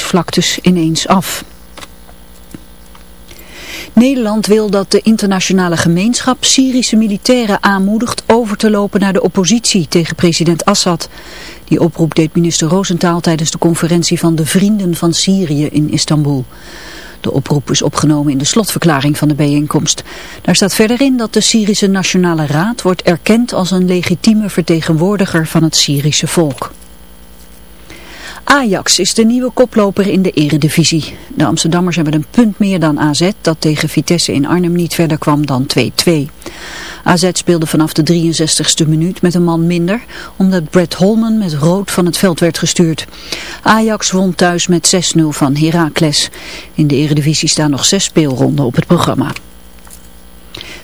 vlaktes ineens af. Nederland wil dat de internationale gemeenschap Syrische militairen aanmoedigt over te lopen naar de oppositie tegen president Assad. Die oproep deed minister Roosentaal tijdens de conferentie van de Vrienden van Syrië in Istanbul. De oproep is opgenomen in de slotverklaring van de bijeenkomst. Daar staat verder in dat de Syrische Nationale Raad wordt erkend als een legitieme vertegenwoordiger van het Syrische volk. Ajax is de nieuwe koploper in de eredivisie. De Amsterdammers hebben een punt meer dan AZ dat tegen Vitesse in Arnhem niet verder kwam dan 2-2. AZ speelde vanaf de 63ste minuut met een man minder, omdat Brett Holman met rood van het veld werd gestuurd. Ajax won thuis met 6-0 van Heracles. In de eredivisie staan nog zes speelronden op het programma.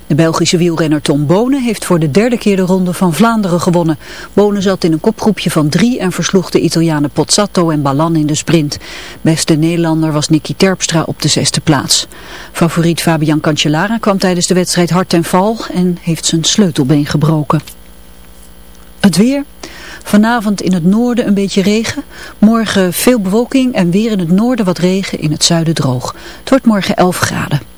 De Belgische wielrenner Tom Bonen heeft voor de derde keer de Ronde van Vlaanderen gewonnen. Bonen zat in een kopgroepje van drie en versloeg de Italianen Pozzato en Ballan in de sprint. Beste Nederlander was Nicky Terpstra op de zesde plaats. Favoriet Fabian Cancellara kwam tijdens de wedstrijd hard ten val en heeft zijn sleutelbeen gebroken. Het weer... Vanavond in het noorden een beetje regen. Morgen veel bewolking en weer in het noorden wat regen, in het zuiden droog. Het wordt morgen 11 graden.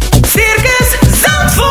Circus Zandvoort.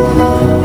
Meest.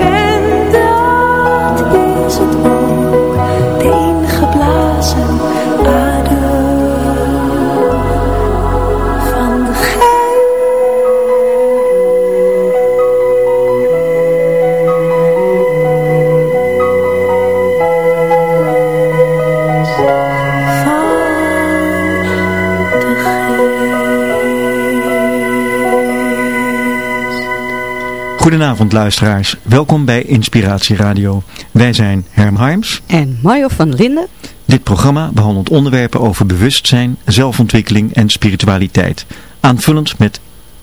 Goedenavond luisteraars, welkom bij Inspiratie Radio. Wij zijn Herm Harms. En Mario van Linden. Dit programma behandelt onderwerpen over bewustzijn, zelfontwikkeling en spiritualiteit. Aanvullend met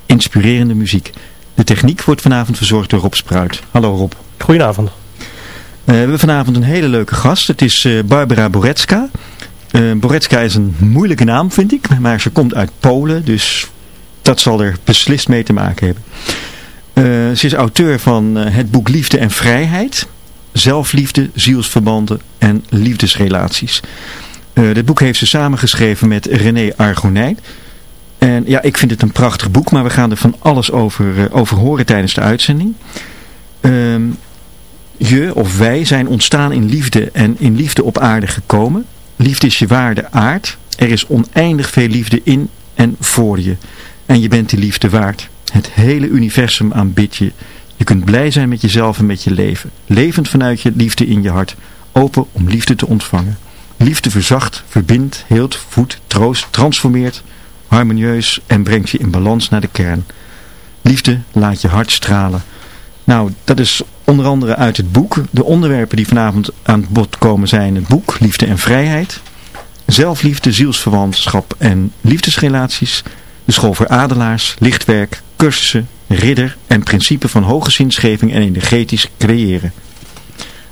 inspirerende muziek. De techniek wordt vanavond verzorgd door Rob Spruit. Hallo Rob. Goedenavond. Eh, we hebben vanavond een hele leuke gast. Het is eh, Barbara Boretska. Eh Boretska is een moeilijke naam vind ik, maar ze komt uit Polen, dus dat zal er beslist mee te maken hebben. Eh, ze is auteur van eh, het boek Liefde en Vrijheid. Zelfliefde, zielsverbanden en liefdesrelaties. Eh, dit boek heeft ze samengeschreven met René Argonijn. En ja, ik vind het een prachtig boek, maar we gaan er van alles over, over horen tijdens de uitzending. je of wij zijn ontstaan in liefde en in liefde op aarde gekomen. Liefde is je waarde aard. Er is oneindig veel liefde in en voor je. En je bent die liefde waard. Het hele universum aanbidt je. Je kunt blij zijn met jezelf en met je leven. Levend vanuit je liefde in je hart. Open om liefde te ontvangen. Liefde verzacht, verbindt, heelt, voedt, troost, transformeert, harmonieus en brengt je in balans naar de kern. Liefde laat je hart stralen. Nou, dat is onder andere uit het boek. De onderwerpen die vanavond aan bod komen zijn het boek Liefde en Vrijheid. Zelfliefde, zielsverwantschap en liefdesrelaties. De school voor adelaars, lichtwerk, cursussen, ridder en principe van hoge zinsgeving en energetisch creëren.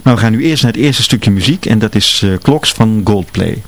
Nou, we gaan nu eerst naar het eerste stukje muziek en dat is uh, Clocks van Goldplay.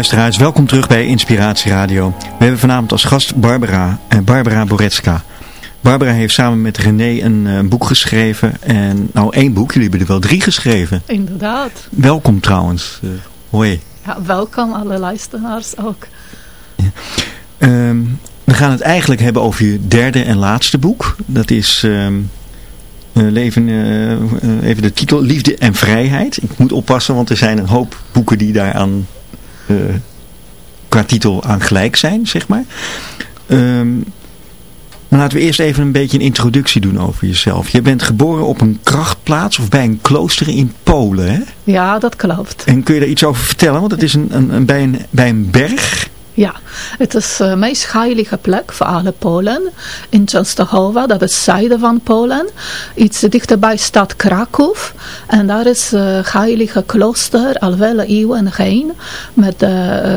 Luisteraars, welkom terug bij Inspiratie Radio. We hebben vanavond als gast Barbara, eh, Barbara Boretska. Barbara heeft samen met René een, eh, boek geschreven. En nou één boek, jullie hebben er wel drie geschreven. Inderdaad. Welkom trouwens. Uh, hoi. Ja, welkom alle luisteraars ook. Ehm, we gaan het eigenlijk hebben over je derde en laatste boek. Dat is... Ehm, uh, leven, uh, even de titel, Liefde en Vrijheid. Ik moet oppassen, want er zijn een hoop boeken die daaraan qua titel aan gelijk zijn, zeg maar. Um, maar laten we eerst even een beetje een introductie doen over jezelf. Je bent geboren op een krachtplaats of bij een klooster in Polen, hè? Ja, dat klopt. En kun je daar iets over vertellen? Want het is een, een, een bij, een, bij een berg... Ja, het is de uh, meest heilige plek voor alle Polen. In Częstochowa, dat is zuiden van Polen. Iets dichterbij stad Kraków. En daar is een uh, heilige klooster al vele eeuwen heen. Met de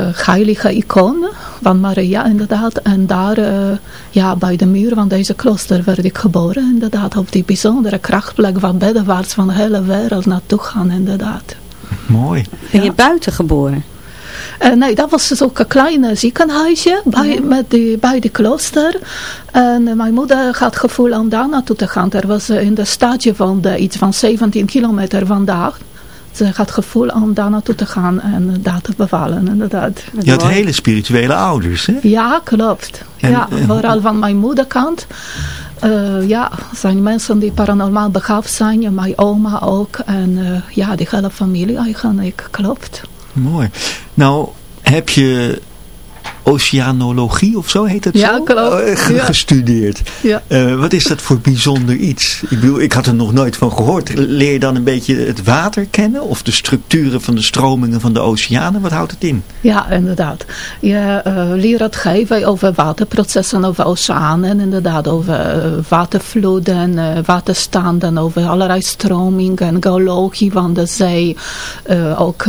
uh, heilige icoon van Maria inderdaad. En daar, ja, bij de muur van deze klooster werd ik geboren. Inderdaad, op die bijzondere krachtplek waar beddenwaarts van de hele wereld naartoe gaan inderdaad. Mooi. Ben je buiten geboren? Uh, nee, dat was dus ook een klein ziekenhuisje bij, mm. met die, bij de klooster. En uh, mijn moeder had gevoel om daar naartoe te gaan. Er was uh, in de stadje van de, iets van 17 kilometer vandaag. Ze had gevoel om daar naartoe te gaan en daar te bevallen, inderdaad. Je had hele spirituele ouders, hè? Ja, klopt. En, ja, vooral van mijn moederkant. Uh, ja, zijn mensen die paranormaal begaafd zijn. Mijn oma ook. En uh, ja, die hele familie eigenlijk, klopt. Mooi. Nou, heb je oceanologie of zo heet het ja, zo? Klopt. Ja. gestudeerd. Ja. Uh, wat is dat voor bijzonder iets? Ik bedoel, ik had er nog nooit van gehoord. Leer je dan een beetje het water kennen? Of de structuren van de stromingen van de oceanen? Wat houdt het in? Ja, inderdaad. Je uh, leert het geven over waterprocessen, over oceanen. Inderdaad, over watervloeden, waterstanden, over allerlei stromingen, geologie van de zee. ook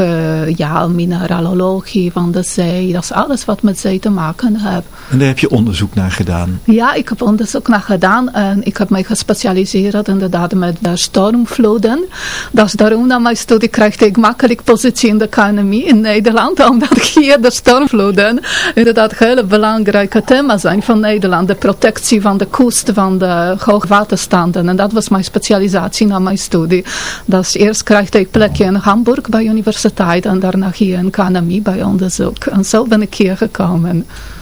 ja, mineralologie van de zee. Dat is alles wat met zee te maken heb. En daar heb je onderzoek naar gedaan? Ja, ik heb onderzoek naar gedaan en ik heb mij gespecialiseerd inderdaad met de stormvloeden. Dat is daarom dat mijn studie krijgt ik makkelijk positie in de economie in Nederland, omdat hier de stormvloeden inderdaad hele belangrijke thema zijn van Nederland. De protectie van de kust van de hoogwaterstanden en dat was mijn specialisatie na mijn studie. Dus eerst krijg ik plekje in Hamburg bij universiteit en daarna hier in economie bij onderzoek. En zo ben ik hier gekomen.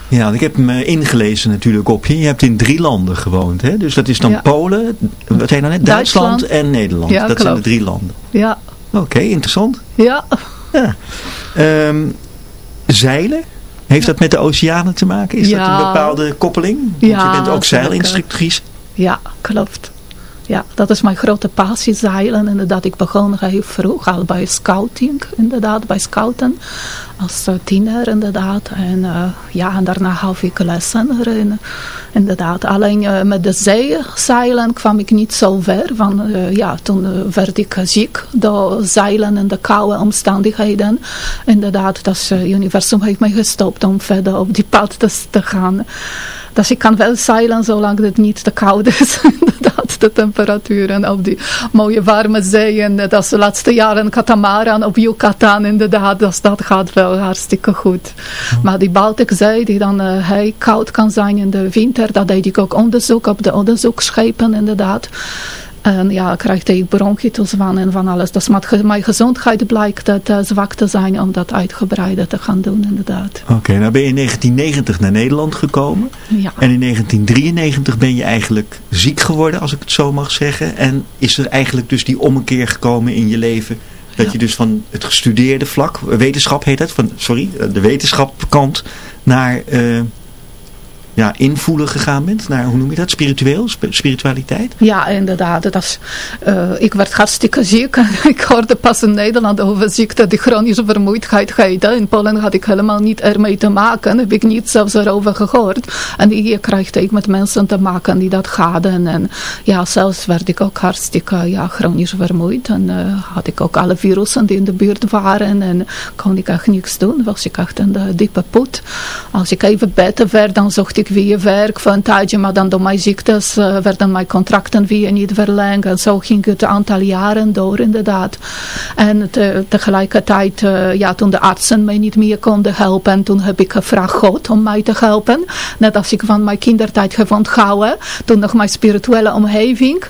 Ja, ik heb me ingelezen natuurlijk op je. Je hebt in drie landen gewoond, hè? Dus dat is dan ja. Polen, wat zei je nou net? Duitsland, Duitsland en Nederland. Ja, dat klopt. zijn de drie landen. Ja. Oké, okay, interessant. Ja. ja. Um, zeilen? Heeft dat met de oceanen te maken? Is dat een bepaalde koppeling? Want je bent ook zeilinstructrice. Ja, klopt. Ja, dat is mijn grote passie, zeilen. Inderdaad, ik begon heel vroeg al bij scouting, inderdaad, bij scouten. Als uh, tiener, inderdaad. En uh, ja, en daarna gaf ik lessen erin. Inderdaad, alleen uh, met de zeezeilen kwam ik niet zo ver. Van, ja, toen werd ik ziek door zeilen en de koude omstandigheden. Inderdaad, dat universum heeft mij gestopt om verder op die pad te, te gaan. Dus ik kan wel zeilen zolang het niet te koud is. Inderdaad, de temperaturen op die mooie warme zeeën. Dat is de laatste jaren katamaran op Yucatan. Inderdaad, dus dat gaat wel hartstikke goed. Oh. Maar die Baltikzee, die dan uh, heel koud kan zijn in de winter. Dat deed ik ook onderzoek op de onderzoeksschepen inderdaad. En ja, krijg ik bronchitis van en van alles. Dus met mijn gezondheid blijkt het uh, zwak te zijn om dat uitgebreider te gaan doen, inderdaad. Oké, okay, nou ben je in 1990 naar Nederland gekomen. Ja. En in 1993 ben je eigenlijk ziek geworden, als ik het zo mag zeggen. En is er eigenlijk dus die ommekeer gekomen in je leven... Dat ja. je dus van het gestudeerde vlak, wetenschap heet het, van, sorry, de wetenschapkant naar... Uh, ja, invoelen gegaan bent naar, hoe noem je dat, spiritueel, spiritualiteit? Ja, inderdaad. Dat uh, ik werd hartstikke ziek. ik hoorde pas in Nederland over ziekte die chronische vermoeidheid heet. In Polen had ik helemaal niet ermee te maken. Heb ik niet zelfs erover gehoord. En hier krijg ik met mensen te maken die dat hadden. En ja, zelfs werd ik ook hartstikke ja, chronisch vermoeid. En uh, had ik ook alle virussen die in de buurt waren. En kon ik echt niks doen. Was ik echt in de diepe put. Als ik even beter werd, dan zocht ik ik weer werk voor een tijdje, maar dan door mijn ziektes uh, werden mijn contracten weer niet verlengd. En zo ging het een aantal jaren door inderdaad. En te, tegelijkertijd, uh, ja, toen de artsen mij niet meer konden helpen, toen heb ik gevraagd God om mij te helpen. Net als ik van mijn kindertijd heb onthouden, toen nog mijn spirituele omgeving.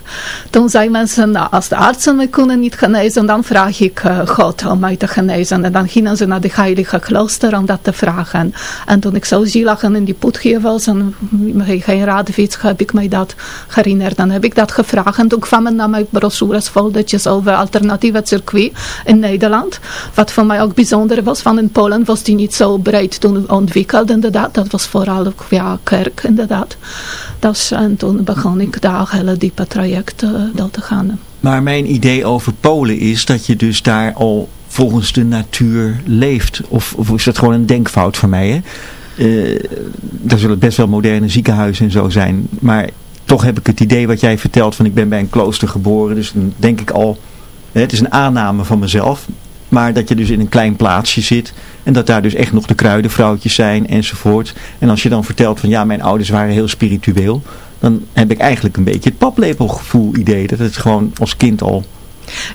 Toen zei mensen, nou, als de artsen mij kunnen niet genezen, dan vraag ik uh, God om mij te genezen. En dan gingen ze naar de heilige klooster om dat te vragen. En toen ik zo zielig in die was en geen raadfiets heb ik mij dat herinnerd. Dan heb ik dat gevraagd en toen kwamen naar mijn brochures foldertjes over alternatieve circuit in Nederland. Wat voor mij ook bijzonder was, van in Polen was die niet zo breed toen ontwikkeld inderdaad. Dat was vooral ja, kerk inderdaad. Dat, en toen begon ik daar hele diepe traject uh, te gaan. Maar mijn idee over Polen is dat je dus daar al volgens de natuur leeft. Of, of is dat gewoon een denkfout van mij? Hè? Uh, er zullen best wel moderne ziekenhuizen en zo zijn. Maar toch heb ik het idee wat jij vertelt van ik ben bij een klooster geboren. Dus dan denk ik al, het is een aanname van mezelf. Maar dat je dus in een klein plaatsje zit. En dat daar dus echt nog de kruidenvrouwtjes zijn enzovoort. En als je dan vertelt van ja mijn ouders waren heel spiritueel. Dan heb ik eigenlijk een beetje het paplepelgevoel idee. Dat het gewoon als kind al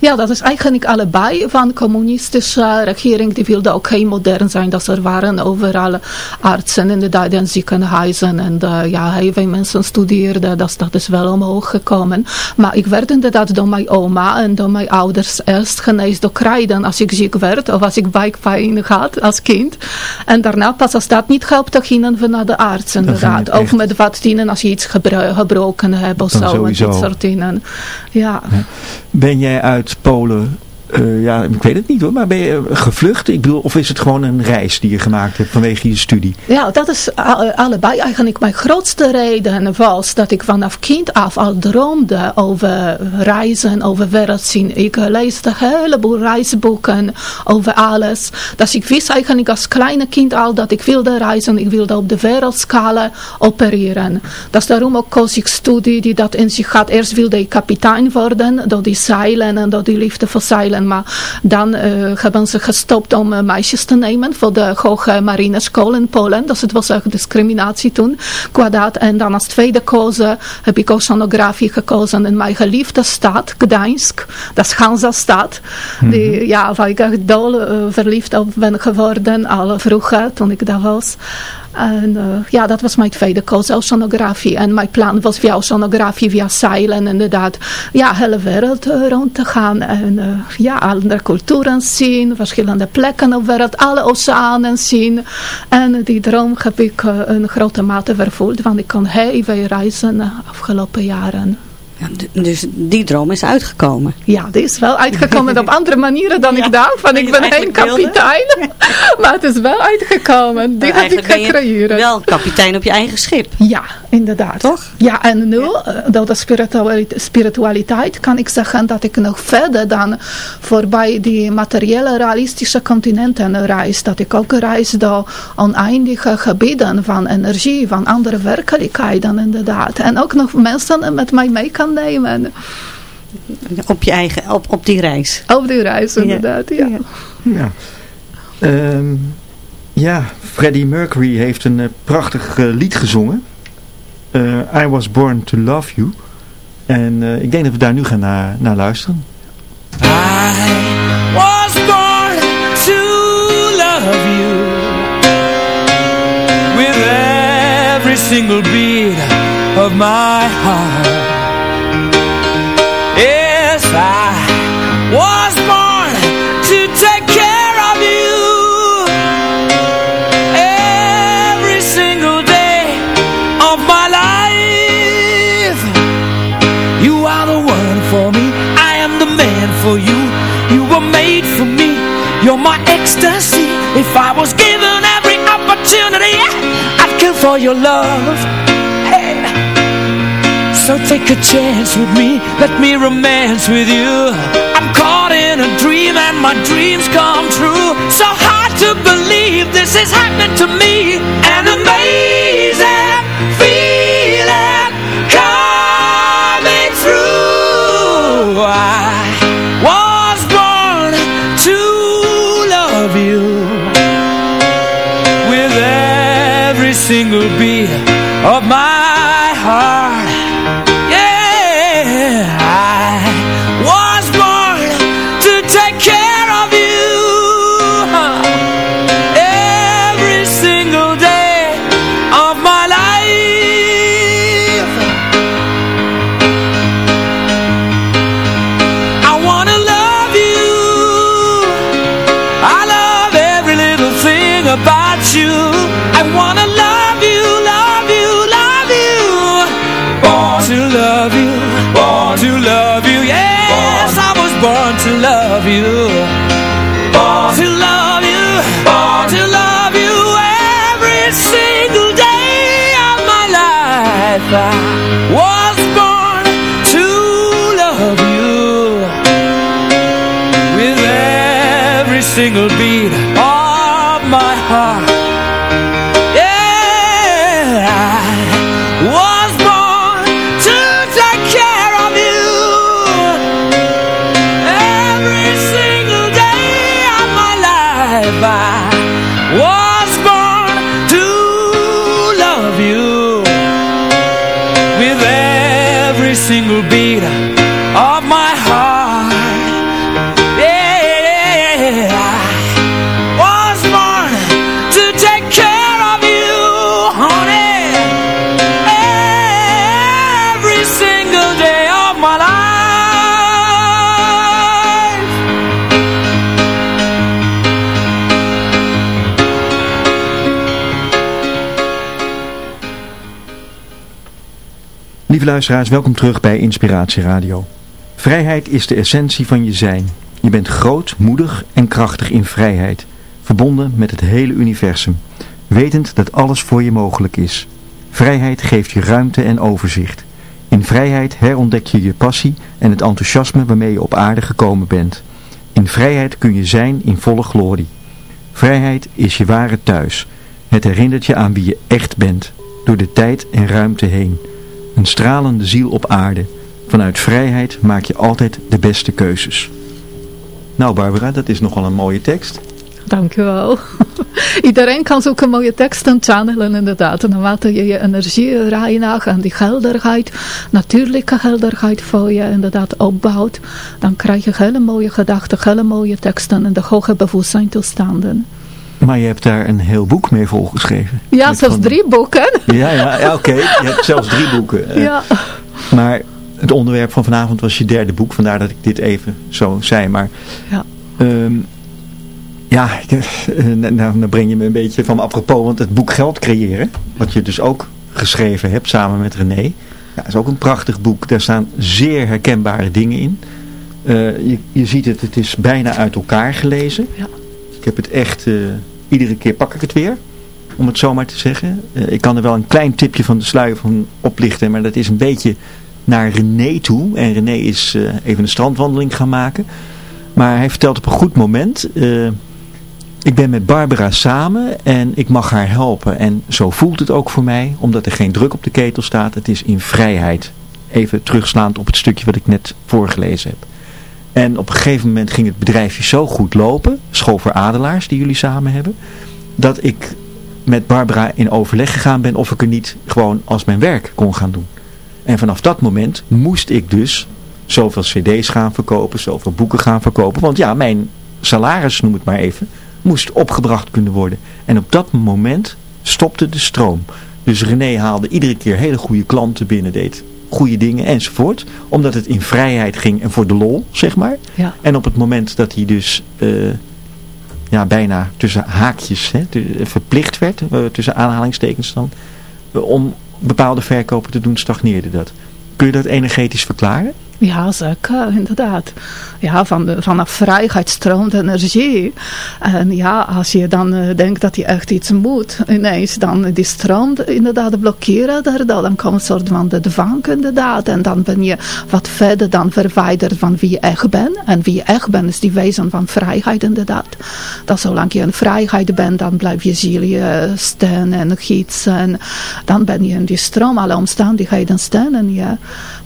ja, dat is eigenlijk allebei van de communistische regering. Die wilde ook geen modern zijn. Dat er waren overal artsen inderdaad en ziekenhuizen. En uh, ja, heel veel mensen studeerden. Dat, dat is wel omhoog gekomen. Maar ik werd inderdaad door mijn oma en door mijn ouders eerst genezen door kruiden als ik ziek werd. Of als ik buikpijn had als kind. En daarna pas als dat niet helpt, dan gingen we naar de arts inderdaad. Ook met wat dienen als je iets gebroken hebt of zo. En dat soort dingen. ja. ja. Ben jij uit Polen uh, ja, ik weet het niet hoor, maar ben je gevlucht? Ik bedoel, of is het gewoon een reis die je gemaakt hebt vanwege je studie? Ja, dat is allebei eigenlijk mijn grootste reden was dat ik vanaf kind af al droomde over reizen, over wereld zien. Ik leesde een heleboel reisboeken over alles. Dus ik wist eigenlijk als kleine kind al dat ik wilde reizen, ik wilde op de wereldschaal opereren. Is daarom ook koos ik studie die dat in zich had. Eerst wilde ik kapitein worden, door die zeilen en door die liefde voor zeilen maar dan uh, hebben ze gestopt om uh, meisjes te nemen voor de hoge marineschool in Polen. Dus het was echt discriminatie toen. Qua dat. En dan als tweede kozen heb ik oceanografie gekozen in mijn geliefde stad, Gdańsk. Dat is Hansa-stad. Mm -hmm. ja, waar ik echt dol uh, verliefd op ben geworden, al vroeger toen ik daar was. En uh, ja, dat was mijn tweede koos, oceanografie. En mijn plan was via oceanografie, via zeilen inderdaad, ja, hele wereld uh, rond te gaan. En uh, ja, andere culturen zien, verschillende plekken op wereld, alle oceanen zien. En die droom heb ik een grote mate vervuld, want ik kon heel veel reizen de afgelopen jaren. Ja, dus die droom is uitgekomen. Ja, die is wel uitgekomen op andere manieren dan ik dacht. Van ik ben geen kapitein. maar het is wel uitgekomen. Die heb ik gecreëerd. wel kapitein op je eigen schip. Ja, inderdaad. Toch? Ja, en nu, eh, door de spiritualiteit kan ik zeggen dat ik nog verder dan voorbij die materiële realistische continenten reis. Dat ik ook reis door oneindige gebieden van energie, van andere werkelijkheden inderdaad. En ook nog mensen met mij mee kan nemen. Op, je eigen, op, op die reis. Op die reis, inderdaad, ja. Ja, ja. Um, ja Freddie Mercury heeft een uh, prachtig uh, lied gezongen. Uh, I Was Born To Love You. En ik denk dat we daar nu gaan naar, naar luisteren. I was born to love you With every single beat of my heart for you. You were made for me, you're my ecstasy. If I was given every opportunity, I'd kill for your love. hey. So take a chance with me Let me romance with you I'm caught in a dream And my dreams come true So hard to believe This is happening to me An amazing single beat of my luisteraars, welkom terug bij Inspiratie Radio. Vrijheid is de essentie van je zijn. Je bent groot, moedig en krachtig in vrijheid, verbonden met het hele universum, wetend dat alles voor je mogelijk is. Vrijheid geeft je ruimte en overzicht. In vrijheid herontdek je je passie en het enthousiasme waarmee je op aarde gekomen bent. In vrijheid kun je zijn in volle glorie. Vrijheid is je ware thuis. Het herinnert je aan wie je echt bent, door de tijd en ruimte heen. Een stralende ziel op aarde. Vanuit vrijheid maak je altijd de beste keuzes. Nou Barbara, dat is nogal een mooie tekst. Dankjewel. Iedereen kan zulke mooie teksten channelen inderdaad. En naarmate je je energie reinigt en die helderheid, natuurlijke helderheid voor je inderdaad opbouwt, dan krijg je hele mooie gedachten, hele mooie teksten en de hoge bewustzijntoestanden. Maar je hebt daar een heel boek mee volgeschreven. Ja, zelfs van- drie boeken. Ja, ja, ja oké. Je hebt zelfs drie boeken. Eh, Ja. Maar het onderwerp van vanavond was je derde boek. Vandaar dat ik dit even zo zei. Maar Ja. ehm, ja, eh, nou, nou dan breng je me een beetje van apropos. Want het boek Geld creëren. Wat je dus ook geschreven hebt samen met René. Ja, is ook een prachtig boek. Daar staan zeer herkenbare dingen in. Eh, je, je ziet het, het is bijna uit elkaar gelezen. Ja. Ik heb het echt, eh, iedere keer pak ik het weer. Om het zo maar te zeggen. Eh, ik kan er wel een klein tipje van de sluier van oplichten. Maar dat is een beetje naar René toe. En René is eh, even een strandwandeling gaan maken. Maar hij vertelt op een goed moment. ik ben met Barbara samen en ik mag haar helpen. En zo voelt het ook voor mij. Omdat er geen druk op de ketel staat. Het is in vrijheid. Even terugslaand op het stukje wat ik net voorgelezen heb. En op een gegeven moment ging het bedrijfje zo goed lopen. School voor Adelaars die jullie samen hebben. Dat ik met Barbara in overleg gegaan ben of ik er niet gewoon als mijn werk kon gaan doen. En vanaf dat moment moest ik dus zoveel cd's gaan verkopen, zoveel boeken gaan verkopen. Want ja, mijn salaris, noem het maar even, moest opgebracht kunnen worden. En op dat moment stopte de stroom. Dus René haalde iedere keer hele goede klanten binnen, deed goede dingen enzovoort. Omdat het in vrijheid ging en voor de lol, zeg maar. Ja. En op het moment dat hij dus eh, ja, bijna tussen haakjes hè, verplicht werd, eh, tussen aanhalingstekens dan, eh, om bepaalde verkopen te doen, stagneerde dat. Kun je dat energetisch verklaren? Ja, zeker, inderdaad. Ja, van de, vanaf vrijheid stroomt energie. En ja, als je dan eh, denkt dat je echt iets moet, ineens dan die stroom inderdaad blokkeren daardoor. Dan komt een soort van de dwang inderdaad. En dan ben je wat verder dan verwijderd van wie je echt bent. En wie je echt bent is die wezen van vrijheid inderdaad. Dat zolang je in vrijheid bent, dan blijf je ziel je staan en gietsen. En dan ben je in die stroom, alle omstandigheden steunen je.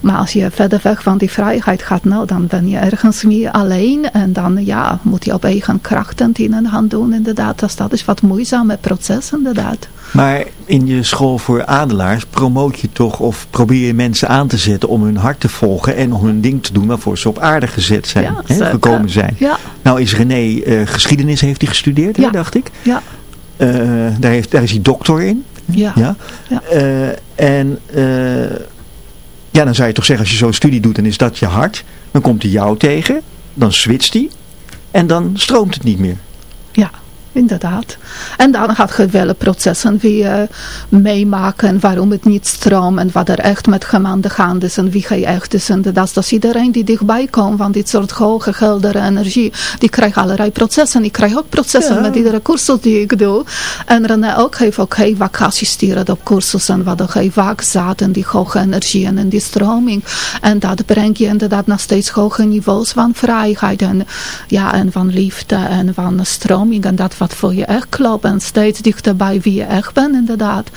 Maar als je verder weg van die vrijheid gaat, nou dan ben je ergens meer alleen en dan ja, moet je op eigen krachten dingen gaan doen inderdaad. Dus dat is wat moeizame proces inderdaad. Maar in je school voor adelaars promoot je toch of probeer je mensen aan te zetten om hun hart te volgen en om hun ding te doen waarvoor ze op aarde gezet zijn, Ja, hè, gekomen zijn. Ja. Nou is René eh, geschiedenis heeft hij gestudeerd, hè, Ja. dacht ik. Ja, Eh, daar, heeft, daar is hij doctor in. ja. Ja. Ja. Eh, en ja, dan zou je toch zeggen, als je zo'n studie doet, dan is dat je hart. Dan komt hij jou tegen, dan switcht hij en dan stroomt het niet meer. Inderdaad. En dan gaat je wel processen weer meemaken waarom het niet stroomt en wat er echt met gemanden gaande is en wie hij echt is. En dat is dus iedereen die dichtbij komt van dit soort hoge geldere energie, die krijgt allerlei processen. Ik krijg ook processen Ja. met iedere cursus die ik doe. En René ook heeft ook heel vaak geassisteerd op cursussen, waar hij vaak zat in die hoge energie en in die stroming. En dat brengt je inderdaad naar steeds hoge niveaus van vrijheid en, ja, en van liefde en van stroming en dat wat voor je echt klopt en steeds dichterbij wie je echt bent inderdaad.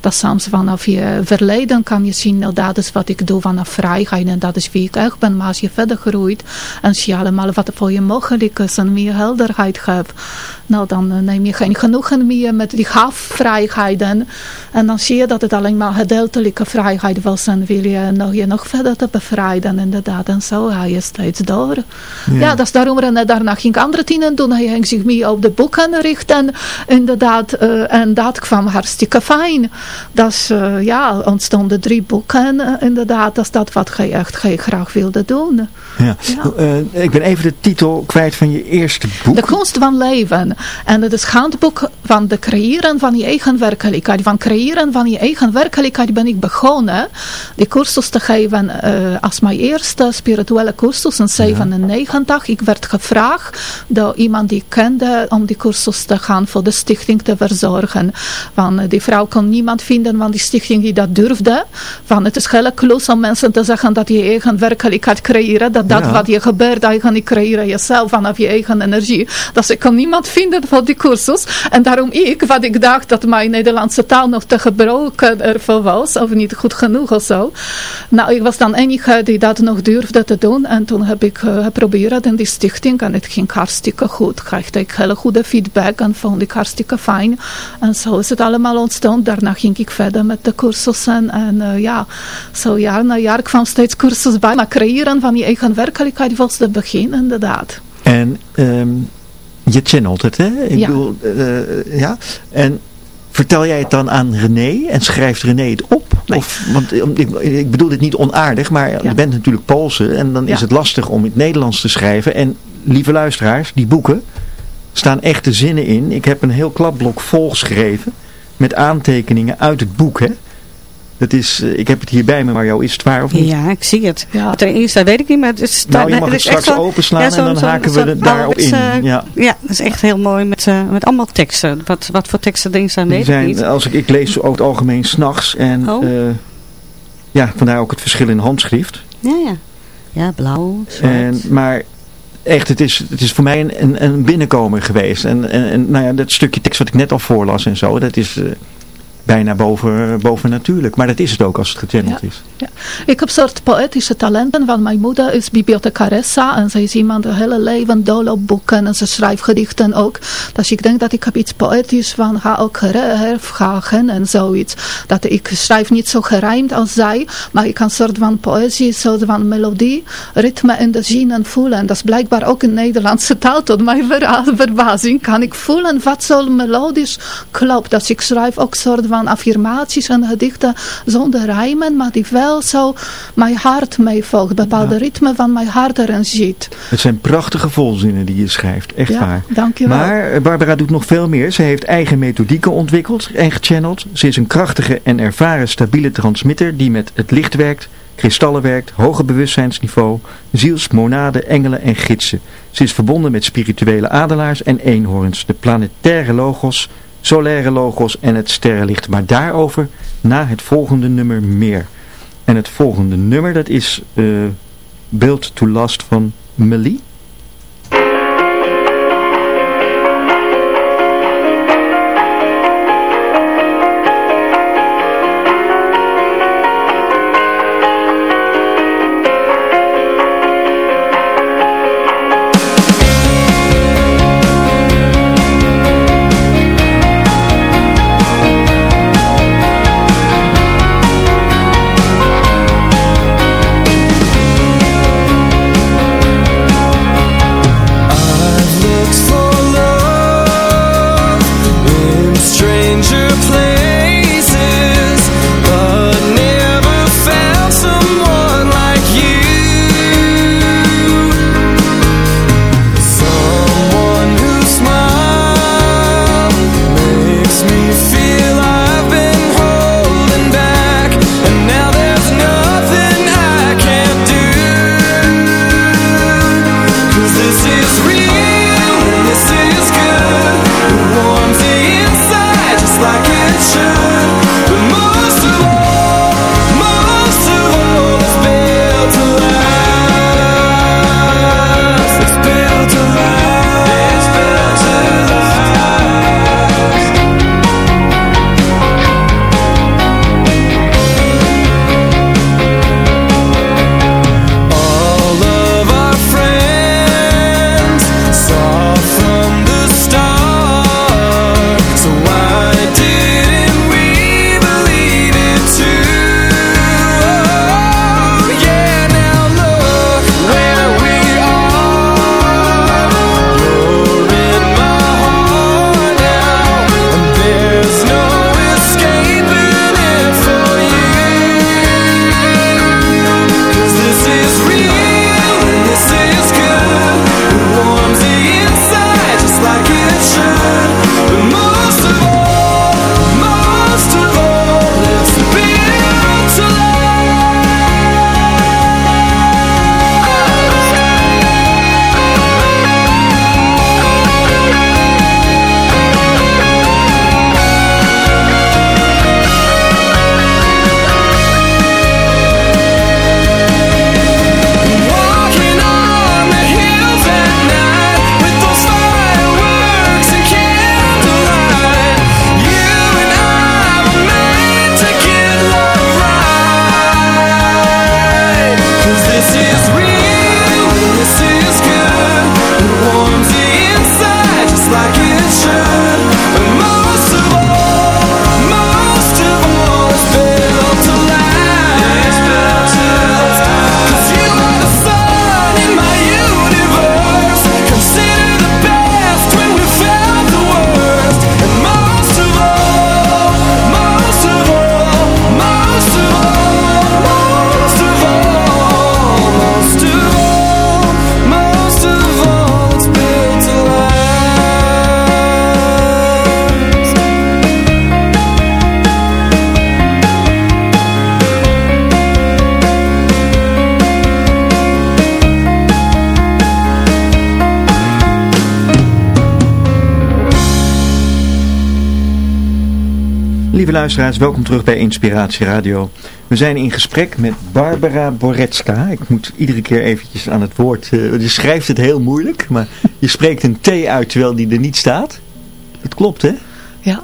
Dat soms vanaf je verleden kan je zien, nou dat is wat ik doe vanaf vrijheid en dat is wie ik echt ben. Maar als je verder groeit en zie je allemaal wat voor je mogelijk is en meer helderheid hebt, nou dan eh, neem je geen genoegen meer met die gafvrijheden. En dan zie je dat het alleen maar gedeeltelijke vrijheid was en wil je nog, je nog verder te bevrijden inderdaad. En zo ga je steeds door. Ja, dat is daarom René daarna ging andere dingen doen. Hij ging zich meer op de boeken richten. Inderdaad, eh, en dat kwam hartstikke fijn. Dus eh, ja, ontstonden drie boeken. inderdaad, dat is dat wat hij echt hij graag wilde doen. Ja. Eh, ik ben even de titel kwijt van je eerste boek. De kunst van leven. En het is handboek van de creëren van je eigen werkelijkheid. Van creëren van je eigen werkelijkheid ben ik begonnen. Die cursus te geven eh, als mijn eerste spirituele cursus in 97. Ik werd gevraagd door iemand die ik kende om die cursus te gaan voor de stichting te verzorgen. Want eh, die vrouw kon niemand vinden van die stichting die dat durfde. Want het is heel klus om mensen te zeggen dat je je eigen werkelijkheid creëren. Dat dat Ja. wat je gebeurt eigenlijk creëren jezelf vanaf je eigen energie. Dus ik kon niemand vinden voor die cursus. En daarom ik, wat ik dacht dat mijn Nederlandse taal nog te gebroken ervoor was. Of niet goed genoeg of zo. Nou, ik was dan enige die dat nog durfde te doen. En toen heb ik eh, geprobeerd in die stichting. En het ging hartstikke goed. Kreeg ik hele goede feedback. En vond ik hartstikke fijn. En zo is het allemaal ontstaan. Daarna ging ik verder met de cursussen. En eh, ja, zo jaar na jaar kwam steeds cursus bij. Maar creëren van je eigen werkelijkheid was het begin inderdaad. En ehm, je channelt het, hè? Ik Ja. bedoel, eh, ja. En vertel jij het dan aan René en schrijft René het op? Nee. Of, want eh, ik, ik bedoel dit niet onaardig, maar je bent natuurlijk Poolse en dan is het lastig om in het Nederlands te schrijven. En lieve luisteraars, die boeken staan echte zinnen in. Ik heb een heel klapblok volgeschreven met aantekeningen uit het boek, hè? Dat is, eh, ik heb het hier bij me, maar jou is het waar of niet? Ja, ik zie het. Ja. Wat erin staat, weet ik niet, maar het is... Nou, je mag het het straks zo- openslaan ja, en dan zo'n- haken we er daarop in. ouderwetse- Ja. ja, dat is echt heel mooi met, eh, met allemaal teksten. Wat, wat voor teksten erin staan, Die weet ik zijn, niet. als ik, ik lees over het algemeen s'nachts en Oh. eh, ja, vandaar ook het verschil in handschrift. Ja, ja. Ja, blauw, zwart. En, maar echt, het is, het is voor mij een, een, een binnenkomer geweest. En, en, en nou ja, dat stukje tekst wat ik net al voorlas en zo, dat is eh, bijna boven, boven natuurlijk. Maar dat is het ook als het gechanneld Ja. is. Ja. Ik heb soort poëtische talenten, want mijn moeder is bibliothecaressa en zij is iemand een hele leven dol op boeken en ze schrijft gedichten ook. Dus ik denk dat ik heb iets poëtisch van ga ook hervragen en zoiets. Dat ik schrijf niet zo gerijmd als zij, maar ik kan een soort van poëzie, een soort van melodie, ritme in de zinnen voelen. Dat is blijkbaar ook in Nederlandse taal, tot mijn ver- verbazing kan ik voelen wat zo melodisch klopt. Dat ik schrijf ook soort van affirmaties en gedichten zonder rijmen, maar die wel zo mijn hart meevolgt. Bepaalde ritme van mijn hart erin ziet. Het zijn prachtige volzinnen die je schrijft, echt Ja, waar. dankjewel. Maar eh, Barbara doet nog veel meer. Ze heeft eigen methodieken ontwikkeld en gechanneld. Ze is een krachtige en ervaren stabiele transmitter die met het licht werkt, kristallen werkt, hoger bewustzijnsniveau, ziels, monaden, engelen en gidsen. Ze is verbonden met spirituele adelaars en eenhoorns, de planetaire logos, solaire logos en het sterrenlicht. Maar daarover na het volgende nummer meer. En het volgende nummer dat is eh Build to Last van Melie. Lieve luisteraars, welkom terug bij Inspiratie Radio. We zijn in gesprek met Barbara Boretska. Ik moet iedere keer eventjes aan het woord... Uh, je schrijft het heel moeilijk, maar je spreekt een T uit terwijl die er niet staat. Dat klopt, hè? Ja.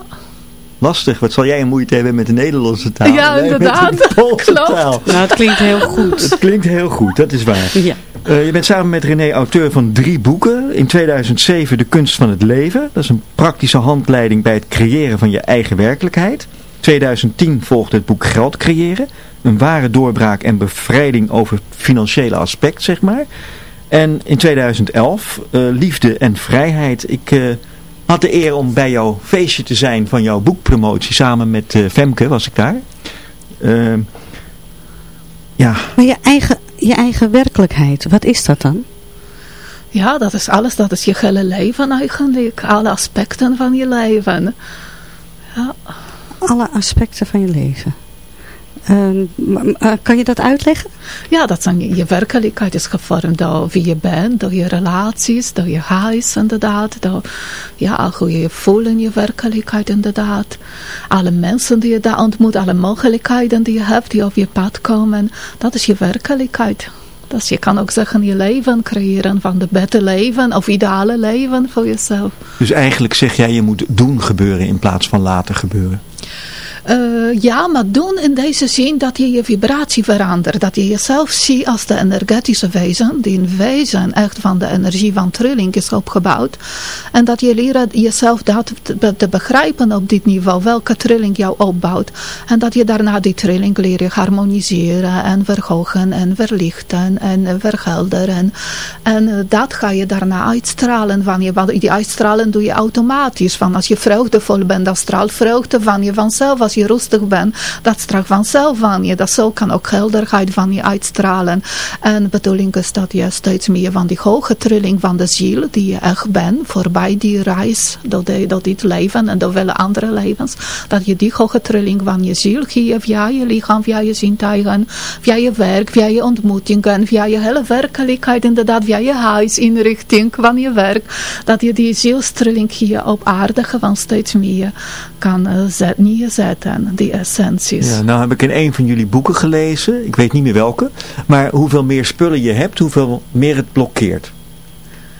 Lastig, wat zal jij een moeite hebben met de Nederlandse taal? Ja, inderdaad. Met de Poolse Klopt. taal. Nou, het klinkt heel goed. Het klinkt heel goed, dat is waar. Ja. Uh, je bent samen met René auteur van drie boeken. In 2007 De Kunst van het Leven. Dat is een praktische handleiding bij het creëren van je eigen werkelijkheid. 2010 volgde het boek Geld creëren. Een ware doorbraak en bevrijding over financiële aspect, zeg maar. En in 2011 uh, Liefde en Vrijheid. Ik uh, had de eer om bij jouw feestje te zijn van jouw boekpromotie. Samen met Femke was ik daar. ja. Maar je eigen, je eigen werkelijkheid, wat is dat dan? Ja, dat is alles. Dat is je hele leven eigenlijk. Alle aspecten van je leven. Ja. Alle aspecten van je leven. Uh, kan je dat uitleggen? Ja, dat zijn je werkelijkheid is gevormd door wie je bent, door je relaties, door je huis inderdaad, door ja, hoe je je voelt in je werkelijkheid inderdaad. Alle mensen die je daar ontmoet, alle mogelijkheden die je hebt, die op je pad komen, dat is je werkelijkheid. Dus je kan ook zeggen je leven creëren van de beter leven of ideale leven voor jezelf. Dus eigenlijk zeg jij je moet doen gebeuren in plaats van laten gebeuren. Uh, ja, maar doen in deze zin dat je je vibratie verandert. Dat je jezelf ziet als de energetische wezen, die in wezen echt van de energie van trilling is opgebouwd. En dat je leert jezelf dat te, begrijpen op dit niveau, welke trilling jou opbouwt. En dat je daarna die trilling leert harmoniseren en verhogen en verlichten en verhelderen. En uh, dat ga je daarna uitstralen van je. Want die uitstralen doe je automatisch. Van als je vreugdevol bent, dan straalt vreugde van je vanzelf. Als je rustig bent, dat straalt vanzelf van je. Dat zo kan ook helderheid van je uitstralen. En de bedoeling is dat je steeds meer van die hoge trilling van de ziel, die je echt bent, voorbij die reis door, de, door dit leven en door vele andere levens, dat je die hoge trilling van je ziel geeft via je lichaam, via je zintuigen, via je werk, via je ontmoetingen, via je hele werkelijkheid, inderdaad, via je huisinrichting van je werk, dat je die zielstrilling hier op aarde gewoon steeds meer kan uh, zet, neerzetten, die essenties. Ja, nou heb ik in een van jullie boeken gelezen, ik weet niet meer welke, maar hoeveel meer spullen je hebt, hoeveel meer het blokkeert.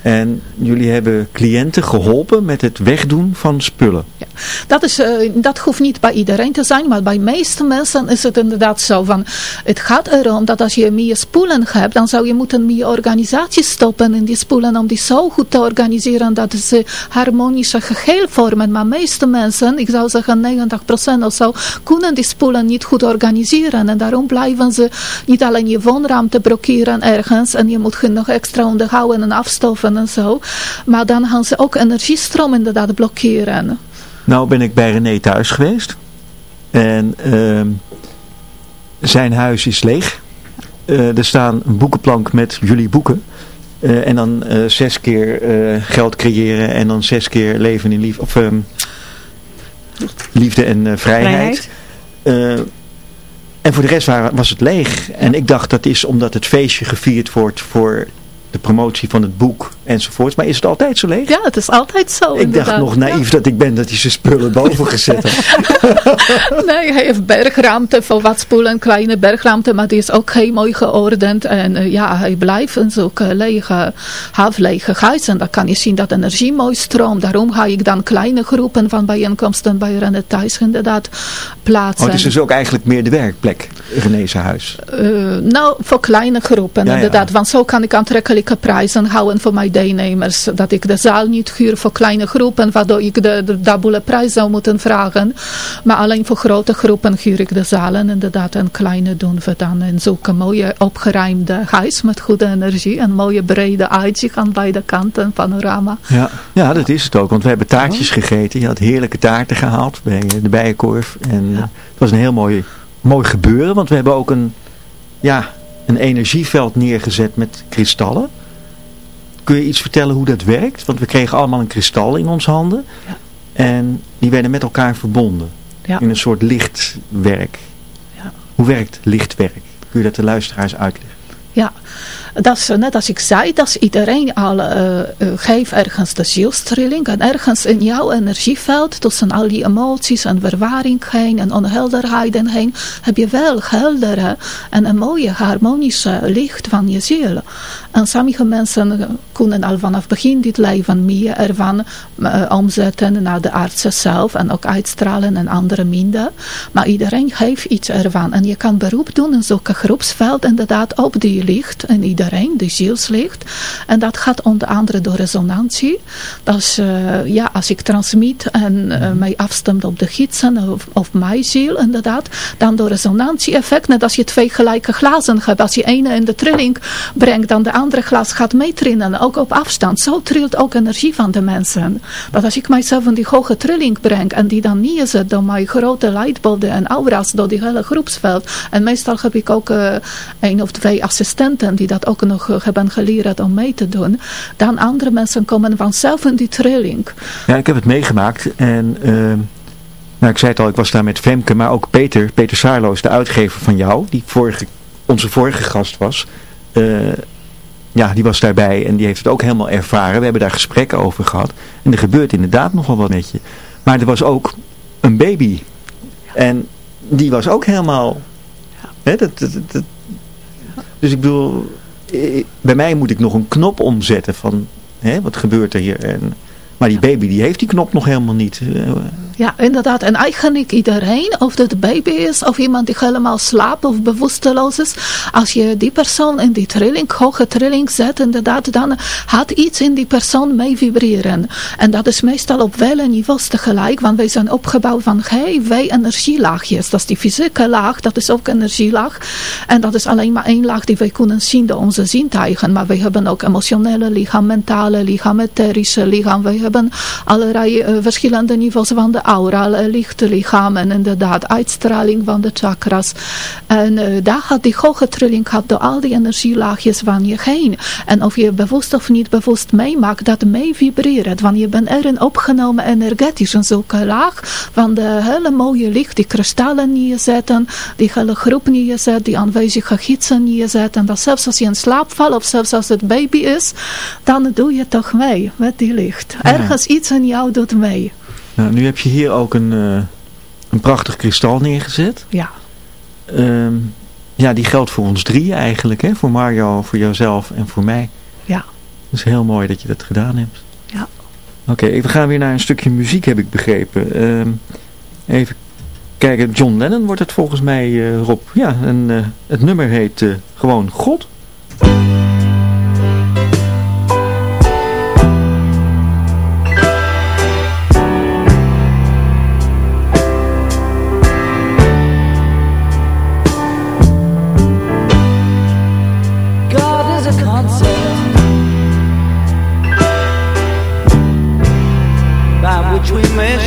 En jullie hebben cliënten geholpen met het wegdoen van spullen. Ja, dat, is, uh, dat hoeft niet bij iedereen te zijn, maar bij de meeste mensen is het inderdaad zo van, het gaat erom dat als je meer spullen hebt, dan zou je moeten meer organisaties stoppen in die spullen om die zo goed te organiseren dat ze harmonische geheel vormen. Maar de meeste mensen, ik zou zeggen 90% of zo, kunnen die spullen niet goed organiseren. En daarom blijven ze niet alleen je woonruimte blokkeren ergens en je moet nog extra onderhouden en afstoffen en zo. Maar dan gaan ze ook energiestroom inderdaad blokkeren. Nou ben ik bij René thuis geweest. En uh, zijn huis is leeg. Uh, er staan een boekenplank met jullie boeken. Uh, en dan uh, zes keer geld creëren. En dan zes keer leven in liefde. Of um, liefde en vrijheid. vrijheid. en voor de rest waren, was het leeg. En ik dacht dat is omdat het feestje gevierd wordt voor de promotie van het boek enzovoorts. Maar is het altijd zo leeg? Ja, het is altijd zo. Ik inderdaad. dacht nog naïef ja. dat ik ben dat hij zijn spullen boven gezet had. nee, hij heeft bergruimte voor wat spullen, kleine bergruimte, maar die is ook heel mooi geordend. En uh, ja, hij blijft in zulke lege, half lege huis. En dan kan je zien dat energie mooi stroomt. Daarom ga ik dan kleine groepen van bijeenkomsten bij René thuis inderdaad plaatsen. Oh, het is dus ook eigenlijk meer de werkplek, René's huis? Uh, nou, voor kleine groepen ja, inderdaad. Ja. Want zo kan ik aantrekkelijke prijzen houden voor mijn deelnemers. Dat ik de zaal niet huur voor kleine groepen, waardoor ik de, de dubbele prijs zou moeten vragen. Maar alleen voor grote groepen huur ik de zalen inderdaad. En kleine doen we dan in zulke mooie opgeruimde huis met goede energie. En mooie brede uitzicht aan beide kanten, panorama. Ja, ja, dat is het ook. Want we hebben taartjes gegeten. Je had heerlijke taarten gehaald bij de Bijenkorf. En ja. het was een heel mooi, mooi gebeuren. Want we hebben ook een, ja, een energieveld neergezet met kristallen. Kun je iets vertellen hoe dat werkt? Want we kregen allemaal een kristal in onze handen. Ja. En die werden met elkaar verbonden. Ja. In een soort lichtwerk. Ja. Hoe werkt lichtwerk? Kun je dat de luisteraars uitleggen? Ja, dat is, net als ik zei, dat iedereen al uh, geeft ergens de zielstrilling. En ergens in jouw energieveld, tussen al die emoties en verwaring heen en onhelderheden heen, heb je wel heldere en een mooie harmonische licht van je ziel. En sommige mensen kunnen al vanaf begin dit leven meer ervan uh, omzetten naar de artsen zelf en ook uitstralen en anderen minder. Maar iedereen heeft iets ervan. En je kan beroep doen in zulke groepsveld inderdaad op die licht en iedereen, die zielslicht. En dat gaat onder andere door resonantie. Dat is, uh, ja, als ik transmit en uh, mij afstemt op de gidsen of, of mijn ziel inderdaad, dan door resonantie effect, net als je twee gelijke glazen hebt. Als je ene in de trilling brengt, dan de andere glas gaat meetrillen, ook op afstand. Zo trilt ook energie van de mensen. Dat als ik mijzelf in die hoge trilling breng en die dan neerzet door mijn grote lightbolden en aura's door die hele groepsveld. En meestal heb ik ook uh, een of twee assistenten die dat ook nog hebben geleerd om mee te doen. Dan andere mensen komen vanzelf in die trilling. Ja, ik heb het meegemaakt en... Uh... Nou, ik zei het al, ik was daar met Femke, maar ook Peter, Peter Saarloos, de uitgever van jou, die vorige, onze vorige gast was. Uh, ja, die was daarbij en die heeft het ook helemaal ervaren. We hebben daar gesprekken over gehad. En er gebeurt inderdaad nogal wat met je. Maar er was ook een baby. En die was ook helemaal... Hè, dat, dus ik bedoel, bij mij moet ik nog een knop omzetten van... Hè, wat gebeurt er hier? En, maar die baby die heeft die knop nog helemaal niet. Ja, inderdaad. En eigenlijk iedereen, of dat baby is, of iemand die helemaal slaapt of bewusteloos is. Als je die persoon in die trilling, hoge trilling zet, inderdaad, dan gaat iets in die persoon mee vibreren. En dat is meestal op vele niveaus tegelijk, want wij zijn opgebouwd van hey, wij energielaagjes. Dat is die fysieke laag, dat is ook energielaag. En dat is alleen maar één laag die wij kunnen zien door onze zintuigen. Maar wij hebben ook emotionele lichaam, mentale lichaam, etherische lichaam. Wij hebben allerlei uh, verschillende niveaus van de aura, lichte lichaam en inderdaad uitstraling van de chakras. En uh, daar gaat die hoge trilling gaat door al die energielaagjes van je heen. En of je bewust of niet bewust meemaakt, dat mee vibreert. Want je bent erin opgenomen energetisch in zulke laag van de hele mooie licht, die kristallen neerzetten, die hele groep neerzetten, die aanwezige gidsen neerzetten. Dat zelfs als je in slaap valt of zelfs als het baby is, dan doe je toch mee met die licht. Ergens iets in jou doet mee. Nou, nu heb je hier ook een, uh, een prachtig kristal neergezet. Ja. Um, ja, die geldt voor ons drie eigenlijk. Hè? Voor Mario, voor jouzelf en voor mij. Ja. Het is heel mooi dat je dat gedaan hebt. Ja. Oké, okay, we gaan weer naar een stukje muziek heb ik begrepen. Um, even kijken, John Lennon wordt het volgens mij, uh, Rob. Ja, en uh, het nummer heet uh, gewoon God.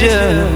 pleasure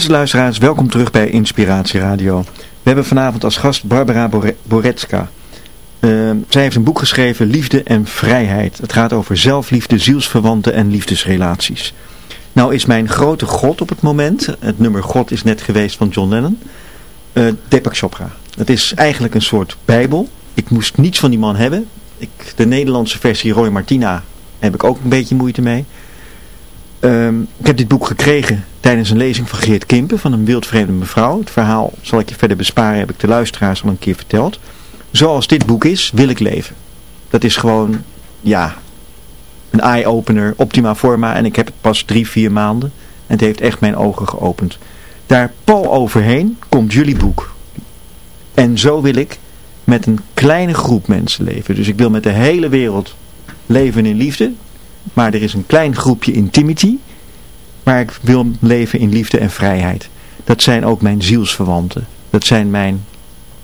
Beste luisteraars, welkom terug bij Inspiratie Radio. We hebben vanavond als gast Barbara Bore- Boretska. Eh, zij heeft een boek geschreven, Liefde en Vrijheid. Het gaat over zelfliefde, zielsverwanten en liefdesrelaties. Nou is mijn grote god op het moment, het nummer God is net geweest van John Lennon, eh Deepak Chopra. Het is eigenlijk een soort bijbel. Ik moest niets van die man hebben. Ik, de Nederlandse versie Roy Martina heb ik ook een beetje moeite mee. Ehm, ik heb dit boek gekregen tijdens een lezing van Geert Kimpen van een wildvreemde mevrouw. Het verhaal zal ik je verder besparen, heb ik de luisteraars al een keer verteld. Zoals dit boek is, wil ik leven. Dat is gewoon, ja, een eye-opener, optima forma. En ik heb het pas drie, vier maanden. En het heeft echt mijn ogen geopend. Daar pal overheen komt jullie boek. En zo wil ik met een kleine groep mensen leven. Dus ik wil met de hele wereld leven in liefde. Maar er is een klein groepje intimity. Maar ik wil leven in liefde en vrijheid. Dat zijn ook mijn zielsverwanten. Dat zijn mijn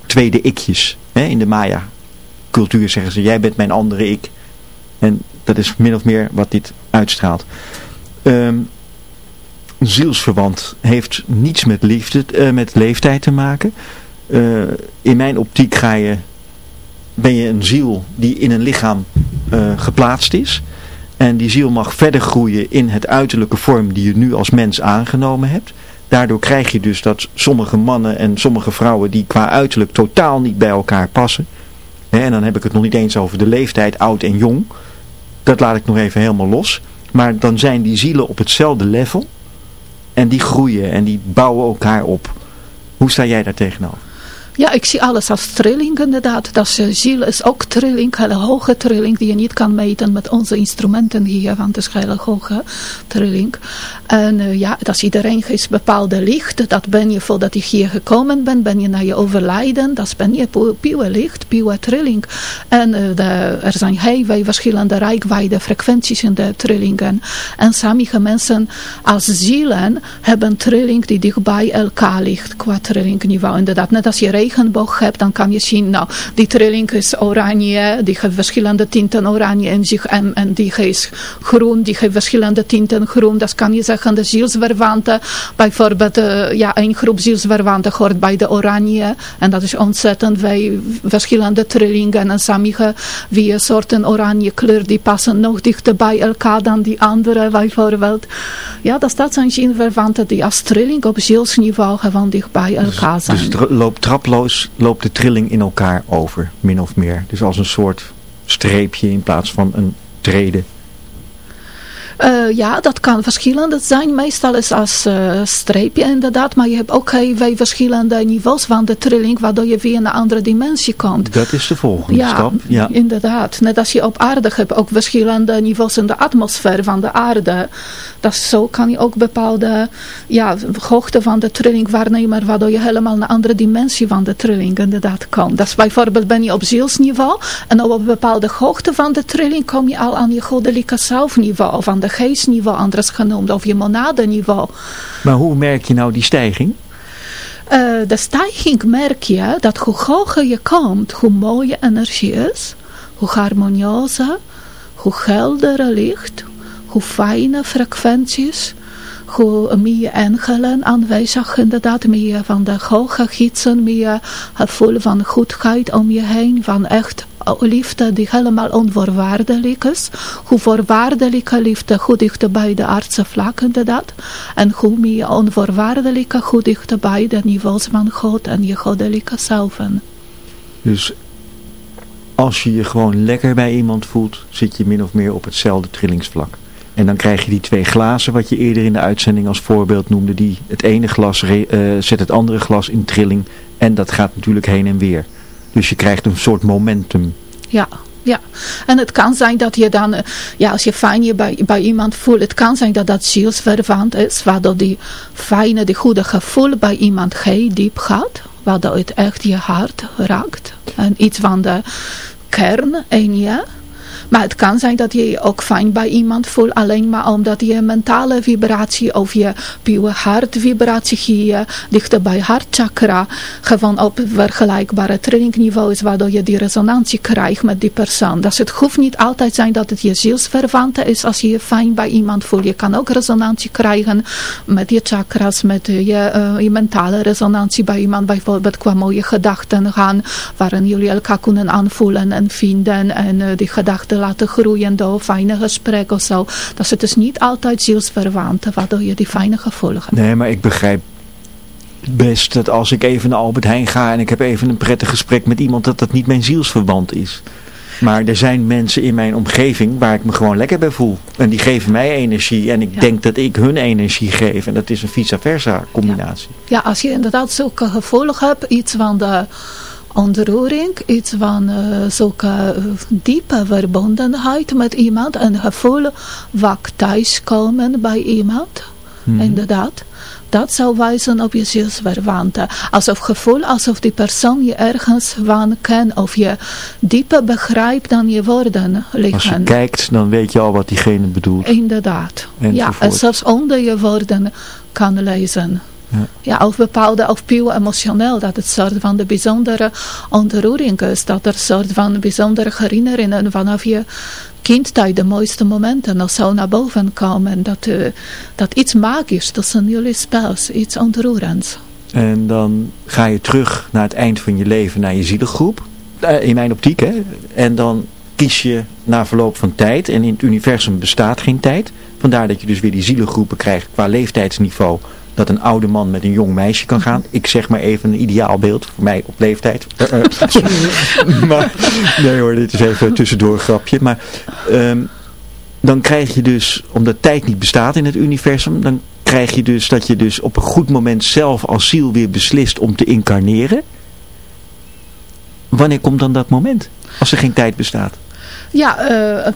tweede ikjes. Hè? In de Maya cultuur zeggen ze, jij bent mijn andere ik. En dat is min of meer wat dit uitstraalt. Ehm, zielsverwant heeft niets met, liefde, eh, met leeftijd te maken. Eh, in mijn optiek ga je, ben je een ziel die in een lichaam eh, geplaatst is. En die ziel mag verder groeien in het uiterlijke vorm die je nu als mens aangenomen hebt. Daardoor krijg je dus dat sommige mannen en sommige vrouwen die qua uiterlijk totaal niet bij elkaar passen. En dan heb ik het nog niet eens over de leeftijd, oud en jong. Dat laat ik nog even helemaal los. Maar dan zijn die zielen op hetzelfde level. En die groeien en die bouwen elkaar op. Hoe sta jij daar tegenover? Ja, ik zie alles als trilling inderdaad. Dat is, eh, ziel is ook trilling, hele hoge trilling die je niet kan meten met onze instrumenten hier, want het is hele hoge trilling. En eh, ja, dat iedereen is bepaalde licht. Dat ben je voordat je hier gekomen bent, ben je naar je overlijden. Dat ben je pu- puur licht, puur trilling. En eh, er zijn heel veel verschillende rijkwijde frequenties in de trillingen. En sommige mensen als zielen hebben trilling die dichtbij elkaar ligt qua trillingniveau. Inderdaad, net als je regenboog hebt, dan kan je zien, nou, die trilling is oranje, die heeft verschillende tinten oranje in zich en, en die is groen, die heeft verschillende tinten groen. Dat kan je zeggen, de zielsverwanten, bijvoorbeeld, eh, ja, een groep zielsverwanten hoort bij de oranje en dat is ontzettend veel verschillende trillingen en sommige wie soorten oranje kleur, die passen nog dichter bij elkaar dan die andere, bijvoorbeeld. Ja, dat, dat zijn zielsverwanten die als trilling op zielsniveau gewoon dicht bij elkaar zijn. Dus loopt loopt de trilling in elkaar over, min of meer. Dus als een soort streepje in plaats van een trede. Eh, ja, dat kan verschillend zijn. Meestal is als eh, streepje inderdaad. Maar je hebt ook veel verschillende niveaus van de trilling. Waardoor je weer naar een andere dimensie komt. Dat is de volgende Ja, stap. Ja. inderdaad. Net als je op aarde hebt ook verschillende niveaus in de atmosfeer van de aarde. Dat zo kan je ook bepaalde ja, hoogte van de trilling waarnemen. Waardoor je helemaal naar een andere dimensie van de trilling inderdaad komt. Dat is bijvoorbeeld ben je op zielsniveau. En op een bepaalde hoogte van de trilling kom je al aan je goddelijke zelfniveau van de de geestniveau anders genoemd, of je monadeniveau. Maar hoe merk je nou die stijging? Uh, de stijging merk je dat hoe hoger je komt, hoe mooie energie is, hoe harmonieuzer, hoe helder licht, hoe fijne frequenties, hoe meer engelen aanwezig inderdaad, meer van de hoge gidsen, meer gevoel van goedheid om je heen, van echt liefde die helemaal onvoorwaardelijk is. Hoe voorwaardelijke liefde, hoe dichter bij de aardse vlak inderdaad. En hoe meer onvoorwaardelijke, hoe dichter bij de niveaus van God en je goddelijke zelfen. Dus als je je gewoon lekker bij iemand voelt, zit je min of meer op hetzelfde trillingsvlak. En dan krijg je die twee glazen wat je eerder in de uitzending als voorbeeld noemde. Die, het ene glas uh, zet het andere glas in trilling. En dat gaat natuurlijk heen en weer. Dus je krijgt een soort momentum. Ja, ja, en het kan zijn dat je dan, eh, ja, als je fijn je bij, bij iemand voelt, het kan zijn dat dat zielsverwant is, waardoor die fijne, die goede gevoel bij iemand heel diep gaat, waardoor het echt je hart raakt. En iets van de kern in je. Maar het kan zijn dat je je ook fijn bij iemand voelt. Alleen maar omdat je mentale vibratie of je puur hartvibratie hier dichter bij hartchakra gewoon op vergelijkbare trainingniveau is. Waardoor je die resonantie krijgt met die persoon. Dus het hoeft niet altijd zijn dat het je zielsverwante is als je je fijn bij iemand voelt. Je kan ook resonantie krijgen met je chakras, met je, uh, je mentale resonantie bij iemand. Bijvoorbeeld qua mooie gedachten gaan waarin jullie elkaar kunnen aanvoelen en vinden. En uh, die gedachten laten groeien door fijne gesprekken of zo. Dat het dus niet altijd zielsverwant, waardoor je die fijne gevoelens hebt. Nee, maar ik begrijp best dat als ik even naar Albert Heijn ga en ik heb even een prettig gesprek met iemand, dat dat niet mijn zielsverband is. Maar er zijn mensen in mijn omgeving waar ik me gewoon lekker bij voel. En die geven mij energie. En ik denk dat ik hun energie geef. En dat is een vice versa combinatie. Ja, ja als je inderdaad zulke gevoelens hebt. Iets van de ontroering, iets van uh, zulke diepe verbondenheid met iemand, een gevoel wak thuiskomen bij iemand, hmm. inderdaad. Dat zou wijzen op je zielsverwante. Alsof gevoel, alsof die persoon je ergens van kent. Of je dieper begrijpt dan je woorden liggen. Als je kijkt, dan weet je al wat diegene bedoelt. Inderdaad. Ja, en zelfs onder je woorden kan lezen. Ja. of bepaalde, of puur emotioneel, dat het soort van de bijzondere ontroering is, dat er soort van bijzondere herinneringen vanaf je kindtijd, de mooiste momenten, nog zo naar boven komen, dat, uh, dat iets magisch tussen jullie spels, iets ontroerends. En dan ga je terug naar het eind van je leven, naar je zielengroep, uh, in mijn optiek, hè, en dan kies je na verloop van tijd, en in het universum bestaat geen tijd, vandaar dat je dus weer die zielengroepen krijgt qua leeftijdsniveau, dat een oude man met een jong meisje kan gaan. Ik zeg maar even een ideaal beeld voor mij op leeftijd. Eh, eh, maar, nee hoor, dit is even tussendoor een grapje. Maar ehm, dan krijg je dus, omdat tijd niet bestaat in het universum, dan krijg je dus dat je dus op een goed moment zelf als ziel weer beslist om te incarneren. Wanneer komt dan dat moment? Als er geen tijd bestaat. Ja, uh,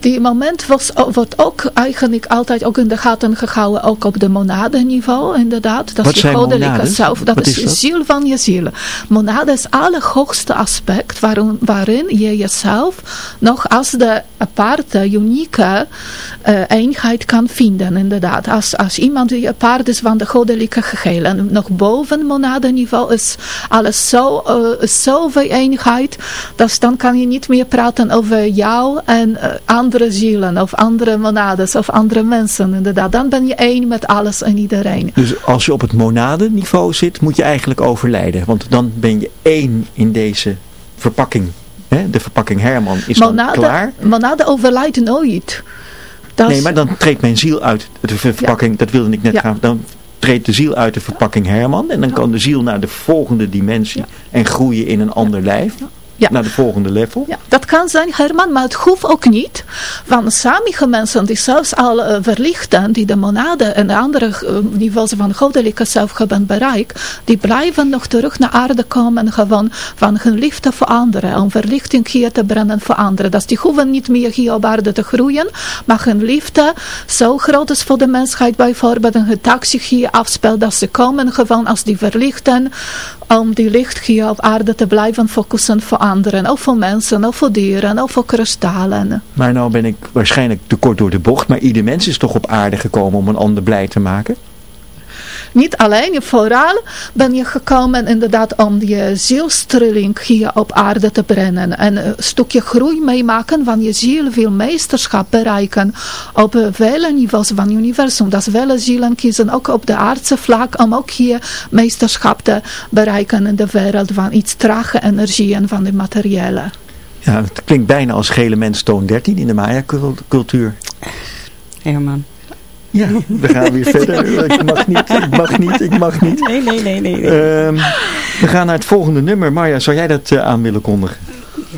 die moment was, wordt ook eigenlijk altijd ook in de gaten gehouden, ook op de monadeniveau, inderdaad. Dat Wat is je goddelijke zelf. Dat is, de ziel van je ziel. Monade is het allerhoogste aspect waarin, waarin je jezelf nog als de aparte, unieke uh, eenheid kan vinden, inderdaad. Als, als iemand die apart is van de goddelijke geheel. En nog boven monadeniveau is alles zo, uh, zoveel eenheid, dus dan kan je niet meer praten over jou en uh, andere zielen of andere monades of andere mensen inderdaad. Dan ben je één met alles en iedereen. Dus als je op het monadeniveau zit, moet je eigenlijk overlijden. Want dan ben je één in deze verpakking. Hè? De verpakking Herman is monade, dan klaar. Monade overlijdt nooit. Dat nee, maar dan treedt mijn ziel uit de verpakking. Dat wilde ik net ja. gaan. Dan treedt de ziel uit de verpakking Herman. En dan kan de ziel naar de volgende dimensie. En groeien in een ander lijf ja. naar de volgende level? Ja, dat kan zijn Herman, maar het hoeft ook niet. Want sommige mensen die zelfs al uh, verlichten, die de monade en de andere uh, niveaus van goddelijke zelf hebben bereikt, die blijven nog terug naar aarde komen gewoon van hun liefde voor anderen, om verlichting hier te brengen voor anderen. Dat die hoeven niet meer hier op aarde te groeien, maar hun liefde zo groot is voor de mensheid bijvoorbeeld, en het taak hier afspeelt, dat ze komen gewoon als die verlichten, om die licht hier op aarde te blijven focussen voor anderen, ook voor mensen, ook voor dieren, ook voor kristallen. Maar nou ben ik waarschijnlijk te kort door de bocht, maar ieder mens is toch op aarde gekomen om een ander blij te maken? Niet alleen, vooral ben je gekomen inderdaad om je zielstrilling hier op aarde te brengen. En een stukje groei meemaken van je ziel wil meesterschap bereiken op vele niveaus van het universum. Dat vele zielen kiezen ook op de aardse vlak om ook hier meesterschap te bereiken in de wereld van iets trage energie en van de materiële. Ja, het klinkt bijna als gele mens toon 13 in de Maya-cultuur. Herman. Ja, we gaan weer verder. Ik mag niet, ik mag niet, ik mag niet. Nee, nee, nee, nee. nee. Ehm, we gaan naar het volgende nummer. Marja, zou jij dat uh, aan willen kondigen?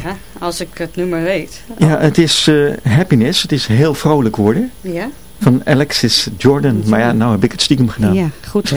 Ja, als ik het nummer weet. Ja, het is uh, Happiness. Het is heel vrolijk worden. Ja. Van Alexis Jordan. Maar ja, nou heb ik het stiekem gedaan. Ja, goed hè.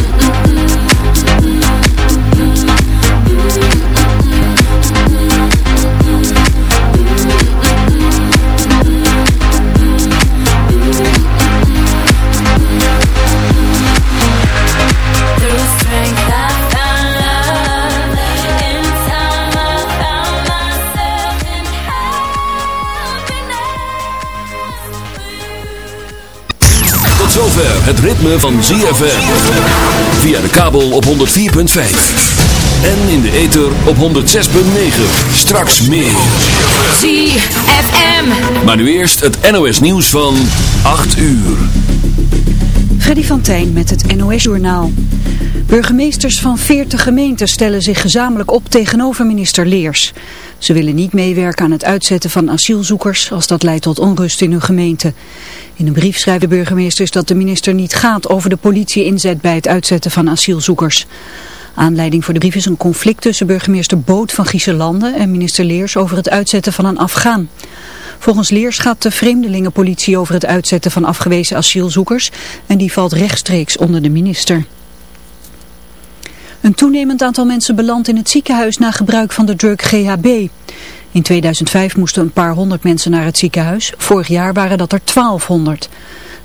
ritme van ZFM. Via de kabel op 104.5. En in de ether op 106.9. Straks meer. ZFM. Maar nu eerst het NOS nieuws van 8 uur. Freddy van Tijn met het NOS-journaal. Burgemeesters van 40 gemeenten stellen zich gezamenlijk op tegenover minister Leers. Ze willen niet meewerken aan het uitzetten van asielzoekers als dat leidt tot onrust in hun gemeente. In een brief schrijven de burgemeesters dat de minister niet gaat over de politie inzet bij het uitzetten van asielzoekers. Aanleiding voor de brief is een conflict tussen burgemeester Boot van Gieselanden en minister Leers over het uitzetten van een Afghaan. Volgens Leers gaat de vreemdelingenpolitie over het uitzetten van afgewezen asielzoekers en die valt rechtstreeks onder de minister. Een toenemend aantal mensen belandt in het ziekenhuis na gebruik van de drug GHB. In 2005 moesten een paar honderd mensen naar het ziekenhuis. Vorig jaar waren dat er 1200.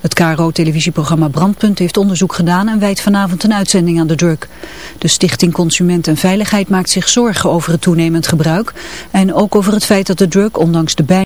Het KRO-televisieprogramma Brandpunt heeft onderzoek gedaan en wijdt vanavond een uitzending aan de drug. De Stichting Consument en Veiligheid maakt zich zorgen over het toenemend gebruik en ook over het feit dat de drug, ondanks de bij